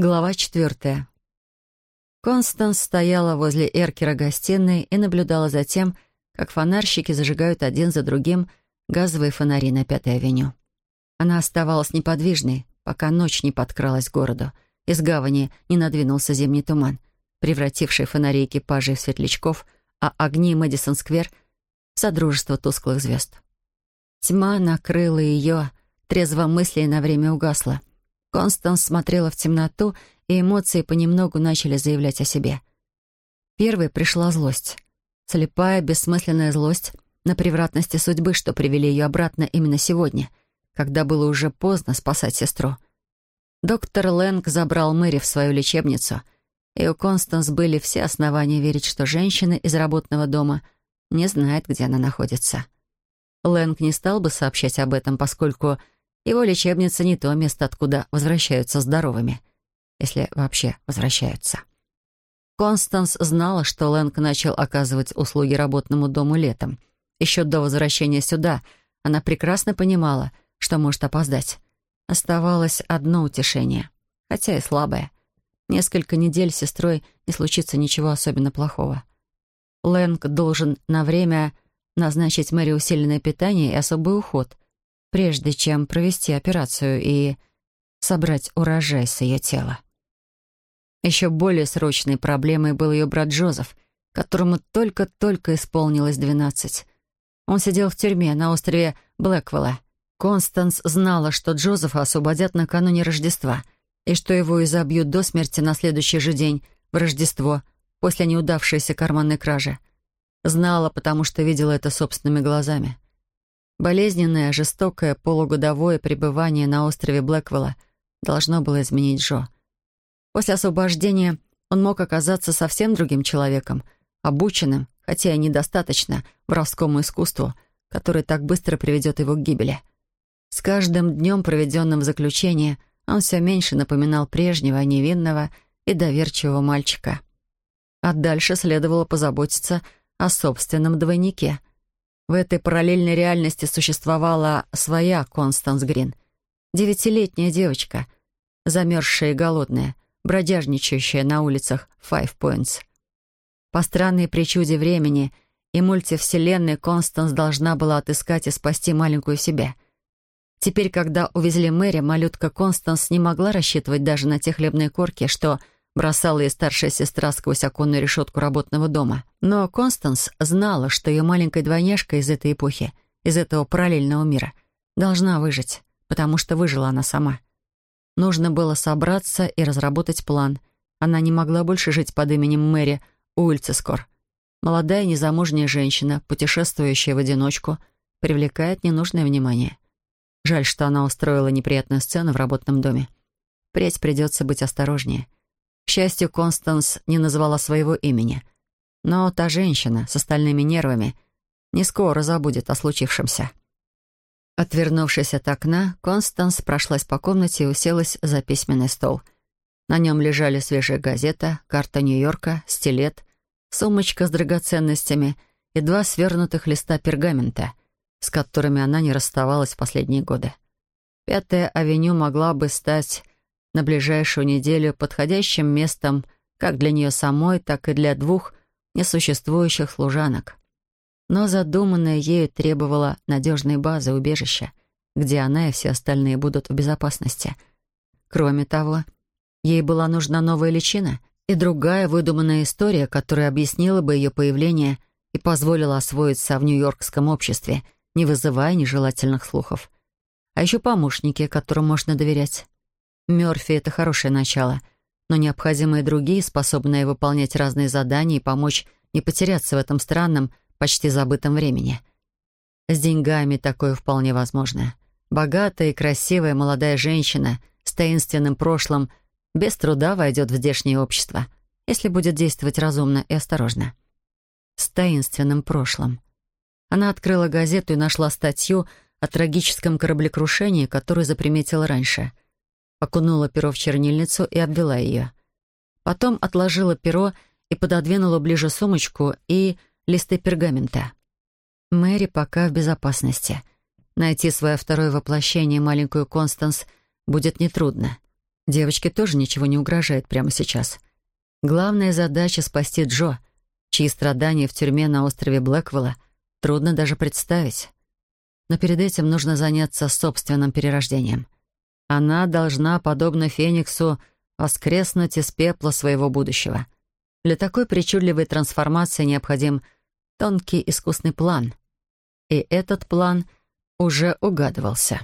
Глава четвертая. Констанс стояла возле эркера гостиной и наблюдала за тем, как фонарщики зажигают один за другим газовые фонари на Пятой авеню. Она оставалась неподвижной, пока ночь не подкралась к городу. Из гавани не надвинулся зимний туман, превративший фонари экипажей в светлячков, а огни Мэдисон-сквер в содружество тусклых звезд. Тьма накрыла ее, трезво мысли на время угасла. Констанс смотрела в темноту, и эмоции понемногу начали заявлять о себе. Первой пришла злость. Слепая, бессмысленная злость на превратности судьбы, что привели ее обратно именно сегодня, когда было уже поздно спасать сестру. Доктор Лэнг забрал Мэри в свою лечебницу, и у Констанс были все основания верить, что женщина из работного дома не знает, где она находится. Лэнг не стал бы сообщать об этом, поскольку его лечебница не то место, откуда возвращаются здоровыми, если вообще возвращаются. Констанс знала, что Лэнг начал оказывать услуги работному дому летом. Еще до возвращения сюда она прекрасно понимала, что может опоздать. Оставалось одно утешение, хотя и слабое. Несколько недель с сестрой не случится ничего особенно плохого. Лэнг должен на время назначить Мэри усиленное питание и особый уход, прежде чем провести операцию и собрать урожай с ее тела. Еще более срочной проблемой был ее брат Джозеф, которому только-только исполнилось двенадцать. Он сидел в тюрьме на острове Блэквелла. Констанс знала, что Джозефа освободят накануне Рождества и что его изобьют до смерти на следующий же день, в Рождество, после неудавшейся карманной кражи. Знала, потому что видела это собственными глазами. Болезненное, жестокое, полугодовое пребывание на острове Блэквелла должно было изменить Джо. После освобождения он мог оказаться совсем другим человеком, обученным, хотя и недостаточно, воровскому искусству, которое так быстро приведет его к гибели. С каждым днем, проведенным в заключении, он все меньше напоминал прежнего, невинного и доверчивого мальчика. А дальше следовало позаботиться о собственном двойнике — в этой параллельной реальности существовала своя Констанс Грин. Девятилетняя девочка, замерзшая и голодная, бродяжничающая на улицах Five Points. По странной причуде времени и мультивселенной Констанс должна была отыскать и спасти маленькую себя. Теперь, когда увезли Мэри, малютка Констанс не могла рассчитывать даже на те хлебные корки, что бросала ей старшая сестра сквозь оконную решетку работного дома. Но Констанс знала, что ее маленькая двойняшка из этой эпохи, из этого параллельного мира, должна выжить, потому что выжила она сама. Нужно было собраться и разработать план. Она не могла больше жить под именем Мэри Уильцескор. Молодая незамужняя женщина, путешествующая в одиночку, привлекает ненужное внимание. Жаль, что она устроила неприятную сцену в работном доме. Впредь придется быть осторожнее — к счастью, Констанс не назвала своего имени. Но та женщина с остальными нервами не скоро забудет о случившемся. Отвернувшись от окна, Констанс прошлась по комнате и уселась за письменный стол. На нем лежали свежая газета, карта Нью-Йорка, стилет, сумочка с драгоценностями и два свернутых листа пергамента, с которыми она не расставалась в последние годы. Пятая авеню могла бы стать на ближайшую неделю подходящим местом как для нее самой, так и для двух несуществующих служанок. Но задуманное ею требовало надежной базы убежища, где она и все остальные будут в безопасности. Кроме того, ей была нужна новая личина и другая выдуманная история, которая объяснила бы ее появление и позволила освоиться в нью-йоркском обществе, не вызывая нежелательных слухов. А еще помощники, которым можно доверять. Мёрфи — это хорошее начало, но необходимы и другие, способные выполнять разные задания и помочь не потеряться в этом странном, почти забытом времени. С деньгами такое вполне возможно. Богатая и красивая молодая женщина с таинственным прошлым без труда войдет в здешнее общество, если будет действовать разумно и осторожно. С таинственным прошлым. Она открыла газету и нашла статью о трагическом кораблекрушении, которую заприметила раньше — окунула перо в чернильницу и обвела ее. Потом отложила перо и пододвинула ближе сумочку и листы пергамента. Мэри пока в безопасности. Найти свое второе воплощение, маленькую Констанс, будет нетрудно. Девочке тоже ничего не угрожает прямо сейчас. Главная задача — спасти Джо, чьи страдания в тюрьме на острове Блэквелла трудно даже представить. Но перед этим нужно заняться собственным перерождением. Она должна, подобно Фениксу, воскреснуть из пепла своего будущего. Для такой причудливой трансформации необходим тонкий искусный план. И этот план уже угадывался.